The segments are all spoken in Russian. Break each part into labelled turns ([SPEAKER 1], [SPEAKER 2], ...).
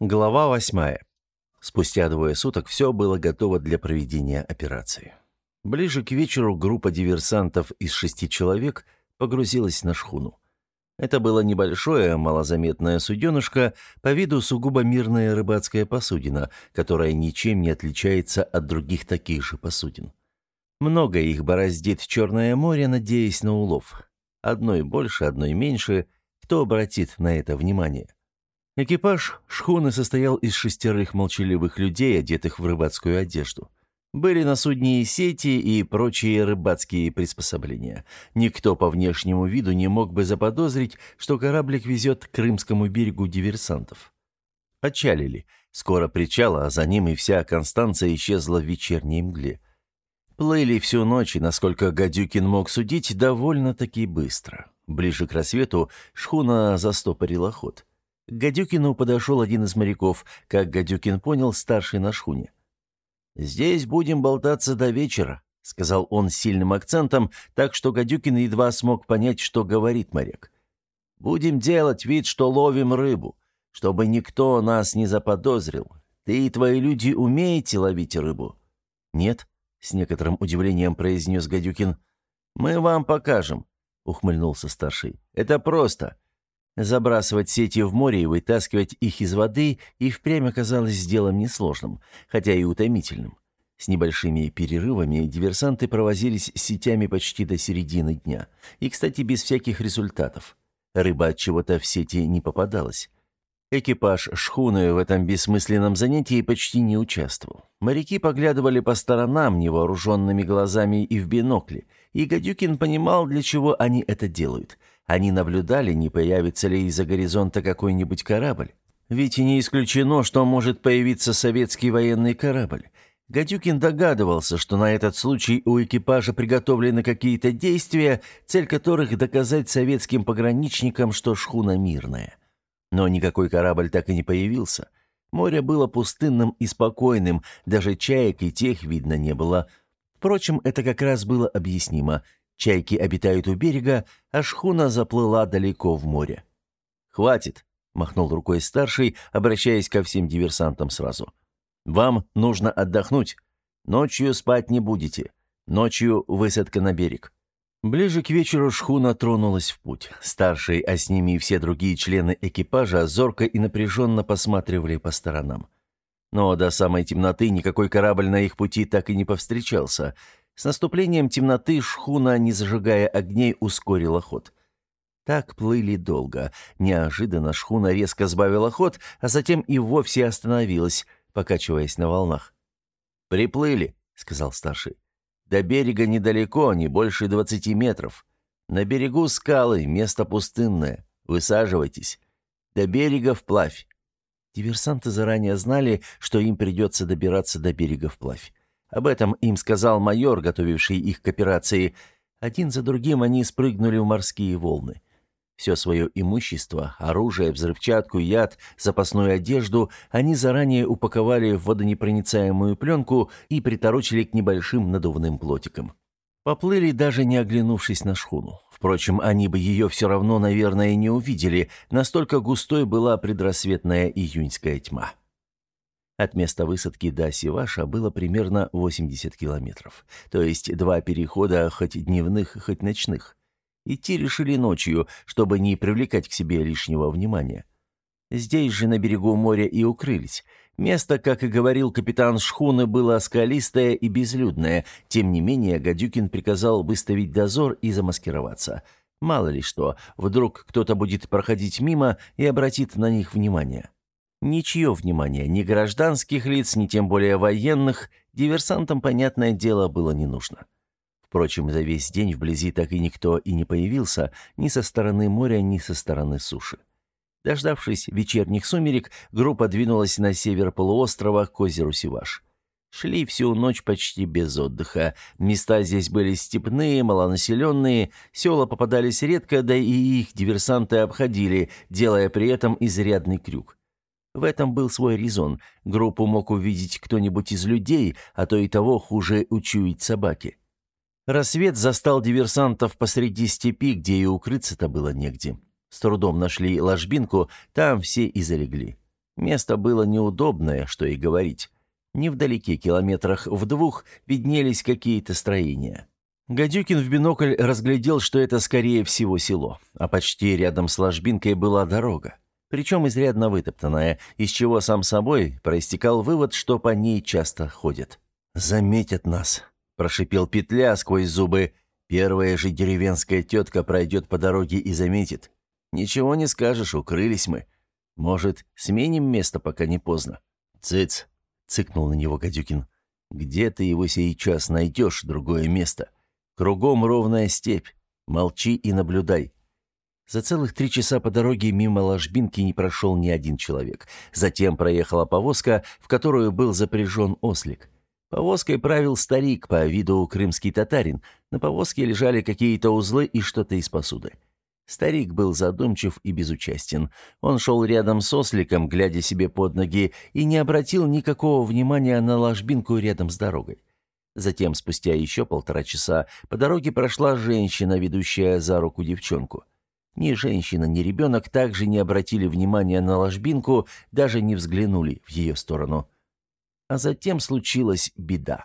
[SPEAKER 1] Глава восьмая. Спустя двое суток все было готово для проведения операции. Ближе к вечеру группа диверсантов из шести человек погрузилась на шхуну. Это было небольшое, малозаметное суденышко, по виду сугубо мирная рыбацкая посудина, которая ничем не отличается от других таких же посудин. Много их бороздит Черное море, надеясь на улов. Одной больше, одной меньше. Кто обратит на это внимание? Экипаж шхуны состоял из шестерых молчаливых людей, одетых в рыбацкую одежду. Были на судне сети, и прочие рыбацкие приспособления. Никто по внешнему виду не мог бы заподозрить, что кораблик везет к Крымскому берегу диверсантов. Отчалили. Скоро причала, а за ним и вся Констанция исчезла в вечерней мгле. Плыли всю ночь, и, насколько Гадюкин мог судить, довольно-таки быстро. Ближе к рассвету шхуна застопорила ход. К Гадюкину подошел один из моряков, как Гадюкин понял, старший на шхуне. «Здесь будем болтаться до вечера», — сказал он сильным акцентом, так что Гадюкин едва смог понять, что говорит моряк. «Будем делать вид, что ловим рыбу, чтобы никто нас не заподозрил. Ты и твои люди умеете ловить рыбу?» «Нет», — с некоторым удивлением произнес Гадюкин. «Мы вам покажем», — ухмыльнулся старший. «Это просто. Забрасывать сети в море и вытаскивать их из воды и впрямь оказалось делом несложным, хотя и утомительным. С небольшими перерывами диверсанты провозились сетями почти до середины дня. И, кстати, без всяких результатов. Рыба от чего-то в сети не попадалась. Экипаж шхуны в этом бессмысленном занятии почти не участвовал. Моряки поглядывали по сторонам невооруженными глазами и в бинокли, и Гадюкин понимал, для чего они это делают. Они наблюдали, не появится ли из-за горизонта какой-нибудь корабль. Ведь и не исключено, что может появиться советский военный корабль. Гадюкин догадывался, что на этот случай у экипажа приготовлены какие-то действия, цель которых доказать советским пограничникам, что шхуна мирная. Но никакой корабль так и не появился. Море было пустынным и спокойным, даже чаек и тех видно не было. Впрочем, это как раз было объяснимо. Чайки обитают у берега, а шхуна заплыла далеко в море. «Хватит», — махнул рукой старший, обращаясь ко всем диверсантам сразу. «Вам нужно отдохнуть. Ночью спать не будете. Ночью высадка на берег. Ближе к вечеру шхуна тронулась в путь. Старший, а с ними и все другие члены экипажа зорко и напряженно посматривали по сторонам. Но до самой темноты никакой корабль на их пути так и не повстречался. С наступлением темноты шхуна, не зажигая огней, ускорила ход. Так плыли долго. Неожиданно шхуна резко сбавила ход, а затем и вовсе остановилась, покачиваясь на волнах. «Приплыли», — сказал старший. До берега недалеко, не больше двадцати метров. На берегу скалы, место пустынное. Высаживайтесь. До берега вплавь». Диверсанты заранее знали, что им придется добираться до берега вплавь. Об этом им сказал майор, готовивший их к операции. Один за другим они спрыгнули в морские волны. Все свое имущество, оружие, взрывчатку, яд, запасную одежду они заранее упаковали в водонепроницаемую пленку и приторочили к небольшим надувным плотикам. Поплыли, даже не оглянувшись на шхуну. Впрочем, они бы ее все равно, наверное, не увидели, настолько густой была предрассветная июньская тьма. От места высадки до Сиваша было примерно 80 километров, то есть два перехода хоть дневных, хоть ночных. Идти решили ночью, чтобы не привлекать к себе лишнего внимания. Здесь же на берегу моря и укрылись. Место, как и говорил капитан шхуны, было скалистое и безлюдное. Тем не менее, Гадюкин приказал выставить дозор и замаскироваться. Мало ли что, вдруг кто-то будет проходить мимо и обратит на них внимание. Ничье внимание, ни гражданских лиц, ни тем более военных, диверсантам, понятное дело, было не нужно. Впрочем, за весь день вблизи так и никто и не появился, ни со стороны моря, ни со стороны суши. Дождавшись вечерних сумерек, группа двинулась на север полуострова к озеру Сиваш. Шли всю ночь почти без отдыха. Места здесь были степные, малонаселенные, села попадались редко, да и их диверсанты обходили, делая при этом изрядный крюк. В этом был свой резон. Группу мог увидеть кто-нибудь из людей, а то и того хуже учуять собаки. Рассвет застал диверсантов посреди степи, где и укрыться-то было негде. С трудом нашли ложбинку, там все и залегли. Место было неудобное, что и говорить. Невдалеке, километрах в двух, виднелись какие-то строения. Гадюкин в бинокль разглядел, что это скорее всего село, а почти рядом с ложбинкой была дорога. Причем изрядно вытоптанная, из чего сам собой проистекал вывод, что по ней часто ходят. «Заметят нас», – прошипел петля сквозь зубы. «Первая же деревенская тетка пройдет по дороге и заметит. Ничего не скажешь, укрылись мы. Может, сменим место, пока не поздно?» «Цыц», — цыкнул на него Гадюкин. «Где ты его сейчас найдешь, другое место? Кругом ровная степь. Молчи и наблюдай». За целых три часа по дороге мимо ложбинки не прошел ни один человек. Затем проехала повозка, в которую был запряжен ослик. Повозкой правил старик, по виду крымский татарин. На повозке лежали какие-то узлы и что-то из посуды. Старик был задумчив и безучастен. Он шел рядом с осликом, глядя себе под ноги, и не обратил никакого внимания на ложбинку рядом с дорогой. Затем, спустя еще полтора часа, по дороге прошла женщина, ведущая за руку девчонку. Ни женщина, ни ребенок также не обратили внимания на ложбинку, даже не взглянули в ее сторону. А затем случилась беда.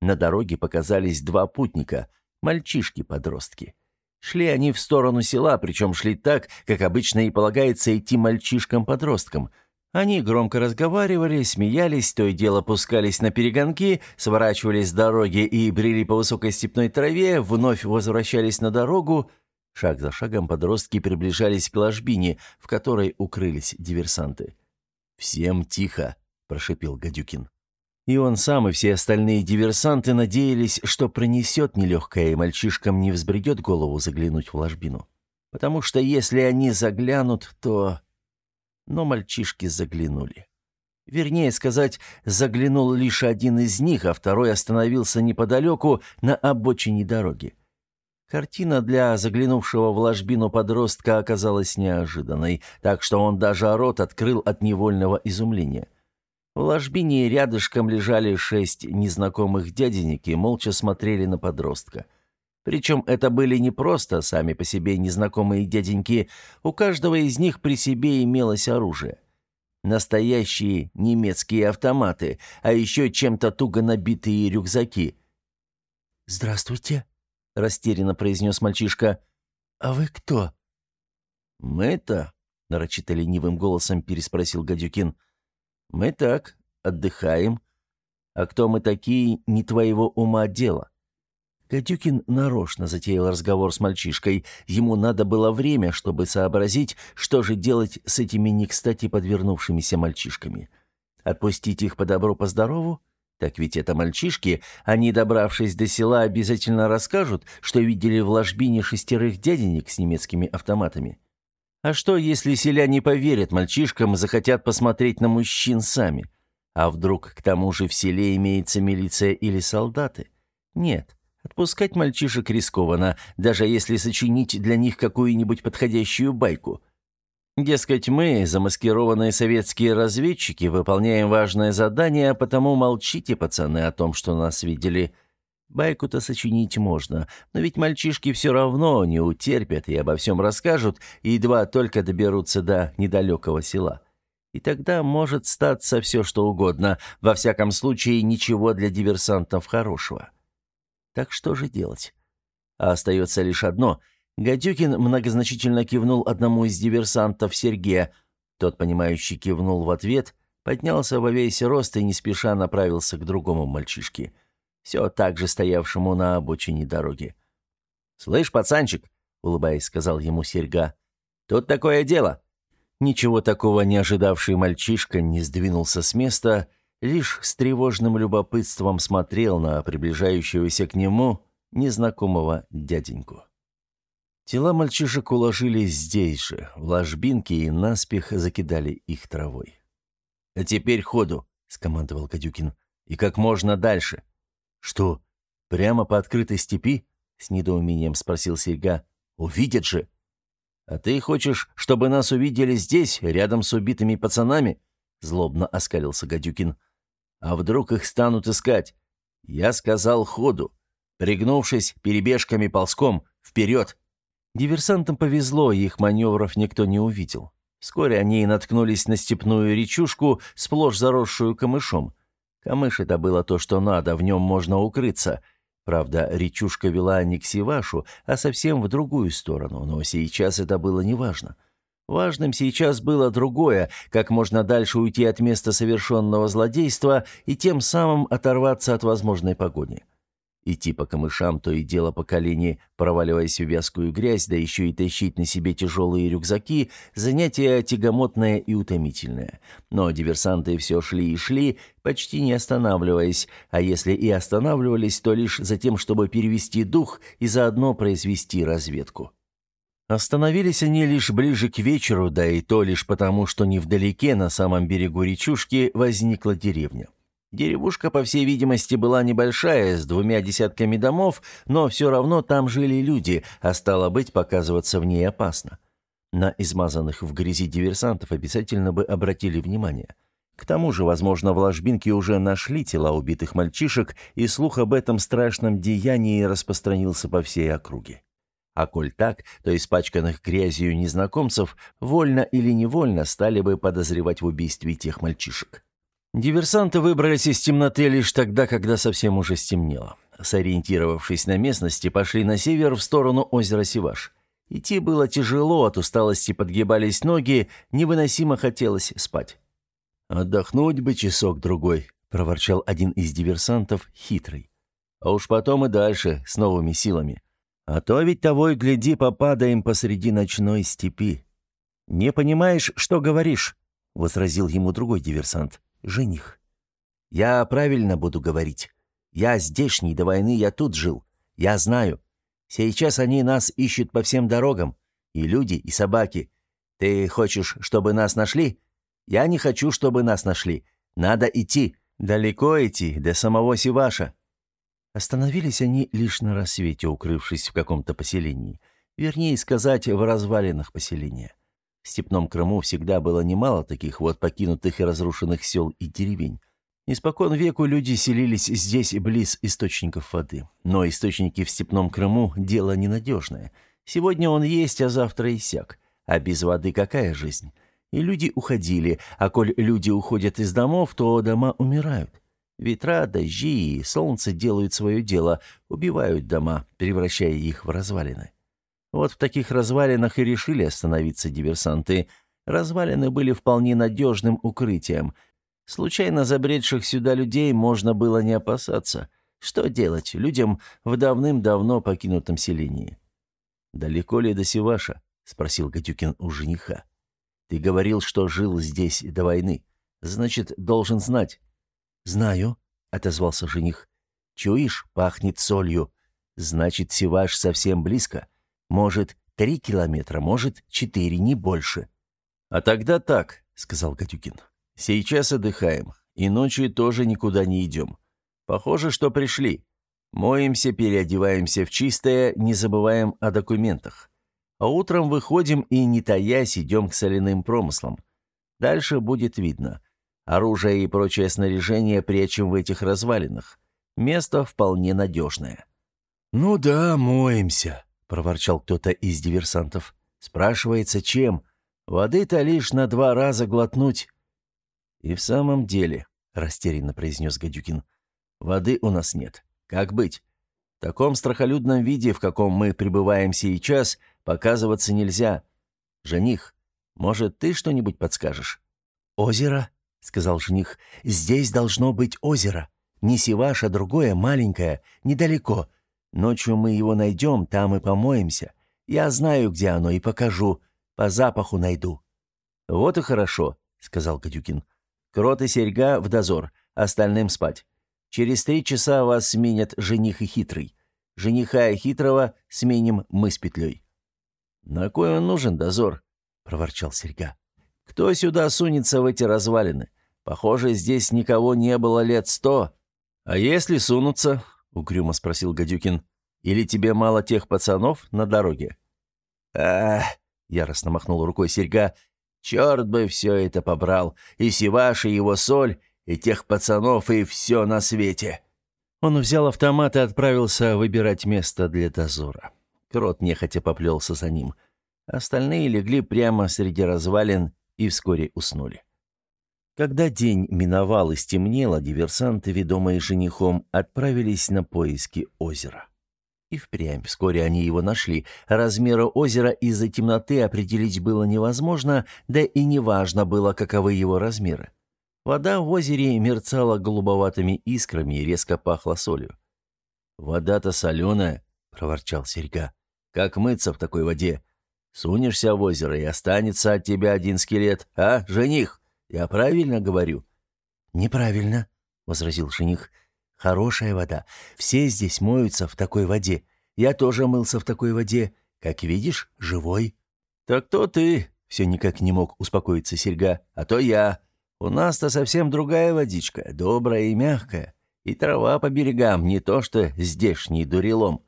[SPEAKER 1] На дороге показались два путника, мальчишки-подростки. Шли они в сторону села, причем шли так, как обычно и полагается идти мальчишкам-подросткам. Они громко разговаривали, смеялись, то и дело пускались на перегонки, сворачивались с дороги и брели по высокой степной траве, вновь возвращались на дорогу. Шаг за шагом подростки приближались к ложбине, в которой укрылись диверсанты. «Всем тихо!» – прошипел Гадюкин. И он сам, и все остальные диверсанты надеялись, что пронесет нелегкое, и мальчишкам не взбредет голову заглянуть в ложбину. Потому что если они заглянут, то... Но мальчишки заглянули. Вернее сказать, заглянул лишь один из них, а второй остановился неподалеку на обочине дороги. Картина для заглянувшего в ложбину подростка оказалась неожиданной, так что он даже рот открыл от невольного изумления. В ложбине рядышком лежали шесть незнакомых дяденек и молча смотрели на подростка. Причем это были не просто сами по себе незнакомые дяденьки, у каждого из них при себе имелось оружие. Настоящие немецкие автоматы, а еще чем-то туго набитые рюкзаки.
[SPEAKER 2] «Здравствуйте», — растерянно произнес мальчишка.
[SPEAKER 1] «А вы кто?» «Мы-то», — нарочито ленивым голосом переспросил Гадюкин, — «Мы так, отдыхаем. А кто мы такие, не твоего ума дело». Гадюкин нарочно затеял разговор с мальчишкой. Ему надо было время, чтобы сообразить, что же делать с этими не кстати подвернувшимися мальчишками. Отпустить их по добру, по? Так ведь это мальчишки, они, добравшись до села, обязательно расскажут, что видели в ложбине шестерых дяденек с немецкими автоматами. А что, если селяне поверят мальчишкам захотят посмотреть на мужчин сами? А вдруг к тому же в селе имеется милиция или солдаты? Нет, отпускать мальчишек рискованно, даже если сочинить для них какую-нибудь подходящую байку. Дескать, мы, замаскированные советские разведчики, выполняем важное задание, а потому молчите, пацаны, о том, что нас видели. Байку-то сочинить можно, но ведь мальчишки все равно не утерпят и обо всем расскажут, едва только доберутся до недалекого села. И тогда может статься все, что угодно, во всяком случае ничего для диверсантов хорошего. Так что же делать? А остается лишь одно. Гадюкин многозначительно кивнул одному из диверсантов Сергея. Тот, понимающий, кивнул в ответ, поднялся во весь рост и не спеша направился к другому мальчишке все так же стоявшему на обочине дороги. «Слышь, пацанчик», — улыбаясь, сказал ему Серьга, — «тут такое дело». Ничего такого не ожидавший мальчишка не сдвинулся с места, лишь с тревожным любопытством смотрел на приближающегося к нему незнакомого дяденьку. Тела мальчишек уложили здесь же, в ложбинке, и наспех закидали их травой. «А теперь ходу», — скомандовал Кадюкин, — «и как можно дальше». «Что, прямо по открытой степи?» — с недоумением спросил Серьга. «Увидят же!» «А ты хочешь, чтобы нас увидели здесь, рядом с убитыми пацанами?» — злобно оскалился Гадюкин. «А вдруг их станут искать?» «Я сказал ходу. Пригнувшись, перебежками ползком, вперед!» Диверсантам повезло, их маневров никто не увидел. Вскоре они наткнулись на степную речушку, сплошь заросшую камышом. Камыш — это было то, что надо, в нем можно укрыться. Правда, речушка вела не к Сивашу, а совсем в другую сторону, но сейчас это было неважно. Важным сейчас было другое, как можно дальше уйти от места совершенного злодейства и тем самым оторваться от возможной погони. Идти по камышам, то и дело по колени, проваливаясь в вязкую грязь, да еще и тащить на себе тяжелые рюкзаки – занятие тягомотное и утомительное. Но диверсанты все шли и шли, почти не останавливаясь, а если и останавливались, то лишь за тем, чтобы перевести дух и заодно произвести разведку. Остановились они лишь ближе к вечеру, да и то лишь потому, что невдалеке, на самом берегу речушки, возникла деревня. Деревушка, по всей видимости, была небольшая, с двумя десятками домов, но все равно там жили люди, а стало быть, показываться в ней опасно. На измазанных в грязи диверсантов обязательно бы обратили внимание. К тому же, возможно, в ложбинке уже нашли тела убитых мальчишек, и слух об этом страшном деянии распространился по всей округе. А коль так, то испачканных грязью незнакомцев вольно или невольно стали бы подозревать в убийстве тех мальчишек. Диверсанты выбрались из темноты лишь тогда, когда совсем уже стемнело. Сориентировавшись на местности, пошли на север в сторону озера Сиваш. Идти было тяжело, от усталости подгибались ноги, невыносимо хотелось спать. «Отдохнуть бы часок-другой», — проворчал один из диверсантов, хитрый. «А уж потом и дальше, с новыми силами. А то ведь того и гляди, попадаем посреди ночной степи». «Не понимаешь, что говоришь?» — возразил ему другой диверсант жених. Я правильно буду говорить. Я здешний, до войны я тут жил. Я знаю. Сейчас они нас ищут по всем дорогам. И люди, и собаки. Ты хочешь, чтобы нас нашли? Я не хочу, чтобы нас нашли. Надо идти. Далеко идти, до самого Сиваша. Остановились они лишь на рассвете, укрывшись в каком-то поселении. Вернее сказать, в развалинах поселения. В Степном Крыму всегда было немало таких вот покинутых и разрушенных сел и деревень. Испокон веку люди селились здесь и близ источников воды. Но источники в Степном Крыму – дело ненадежное. Сегодня он есть, а завтра иссяк. А без воды какая жизнь? И люди уходили, а коль люди уходят из домов, то дома умирают. Ветра, дожди и солнце делают свое дело, убивают дома, превращая их в развалины. Вот в таких развалинах и решили остановиться диверсанты. Развалины были вполне надежным укрытием. Случайно забредших сюда людей можно было не опасаться. Что делать людям в давным-давно покинутом селении? «Далеко ли до Севаша?» — спросил Гадюкин у жениха. «Ты говорил, что жил здесь до войны. Значит, должен знать». «Знаю», — отозвался жених. «Чуешь, пахнет солью. Значит, Севаш совсем близко. Может, три километра, может, четыре, не больше. А тогда так, сказал Катюкин. Сейчас отдыхаем, и ночью тоже никуда не идем. Похоже, что пришли. Моемся, переодеваемся в чистое, не забываем о документах. А утром выходим и, не таясь, идем к соляным промыслам. Дальше будет видно. Оружие и прочее снаряжение прячем в этих развалинах. Место вполне надежное. «Ну да, моемся», проворчал кто-то из диверсантов. «Спрашивается, чем? Воды-то лишь на два раза глотнуть». «И в самом деле», — растерянно произнес Гадюкин, — «воды у нас нет. Как быть? В таком страхолюдном виде, в каком мы пребываем сейчас, показываться нельзя. Жених, может, ты что-нибудь подскажешь?» «Озеро», — сказал жених, — «здесь должно быть озеро. Не Севаш, а другое, маленькое, недалеко. Ночью мы его найдем, там и помоемся. Я знаю, где оно, и покажу. По запаху найду». «Вот и хорошо», — сказал Катюкин. «Крот и серьга в дозор, остальным спать. Через три часа вас сменят жених и хитрый. Жениха и хитрого сменим мы с петлей». «На кой он нужен, дозор?» — проворчал серьга. «Кто сюда сунется в эти развалины? Похоже, здесь никого не было лет сто. А если сунутся, — угрюмо спросил Гадюкин. «Или тебе мало тех пацанов на дороге?» «Ах!» — яростно махнул рукой серьга. «Черт бы все это побрал! И Сиваш, и его соль, и тех пацанов, и все на свете!» Он взял автомат и отправился выбирать место для дозора. Крот нехотя поплелся за ним. Остальные легли прямо среди развалин и вскоре уснули. Когда день миновал и стемнело, диверсанты, ведомые женихом, отправились на поиски озера. И впрямь вскоре они его нашли. Размера озера из-за темноты определить было невозможно, да и неважно было, каковы его размеры. Вода в озере мерцала голубоватыми искрами и резко пахла солью. «Вода-то соленая», — проворчал Серьга. «Как мыться в такой воде? Сунешься в озеро, и останется от тебя один скелет, а, жених? Я правильно говорю?»
[SPEAKER 2] «Неправильно», — возразил жених. «Хорошая вода. Все здесь моются в такой воде. Я тоже мылся в такой воде. Как видишь, живой».
[SPEAKER 1] «Так то ты», — все никак не мог успокоиться Серьга, — «а то я. У нас-то совсем другая водичка, добрая и мягкая. И трава по берегам, не то что здешний дурелом».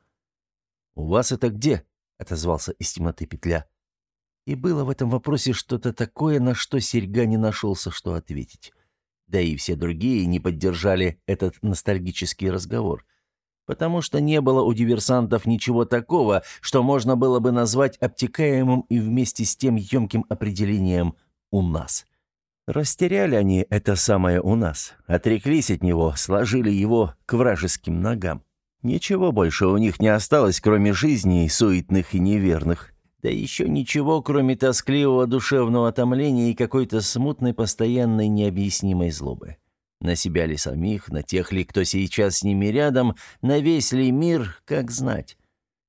[SPEAKER 1] «У вас это где?» — отозвался из темноты петля. И было в этом вопросе что-то такое, на что Серьга не нашелся, что ответить. Да и все другие не поддержали этот ностальгический разговор. Потому что не было у диверсантов ничего такого, что можно было бы назвать обтекаемым и вместе с тем емким определением «у нас». Растеряли они это самое у нас, отреклись от него, сложили его к вражеским ногам. Ничего больше у них не осталось, кроме жизней суетных и неверных. Да еще ничего, кроме тоскливого душевного томления и какой-то смутной, постоянной, необъяснимой злобы. На себя ли самих, на тех ли, кто сейчас с ними рядом, на весь ли мир, как знать.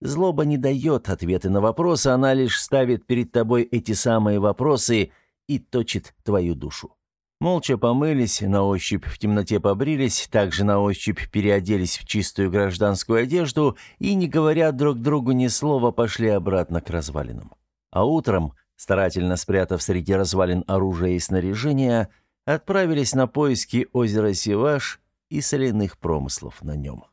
[SPEAKER 1] Злоба не дает ответы на вопросы, она лишь ставит перед тобой эти самые вопросы — и точит твою душу. Молча помылись, на ощупь в темноте побрились, также на ощупь переоделись в чистую гражданскую одежду и, не говоря друг другу ни слова, пошли обратно к развалинам. А утром, старательно спрятав среди развалин оружие и снаряжение, отправились на поиски озера Сиваш и соляных промыслов на нем.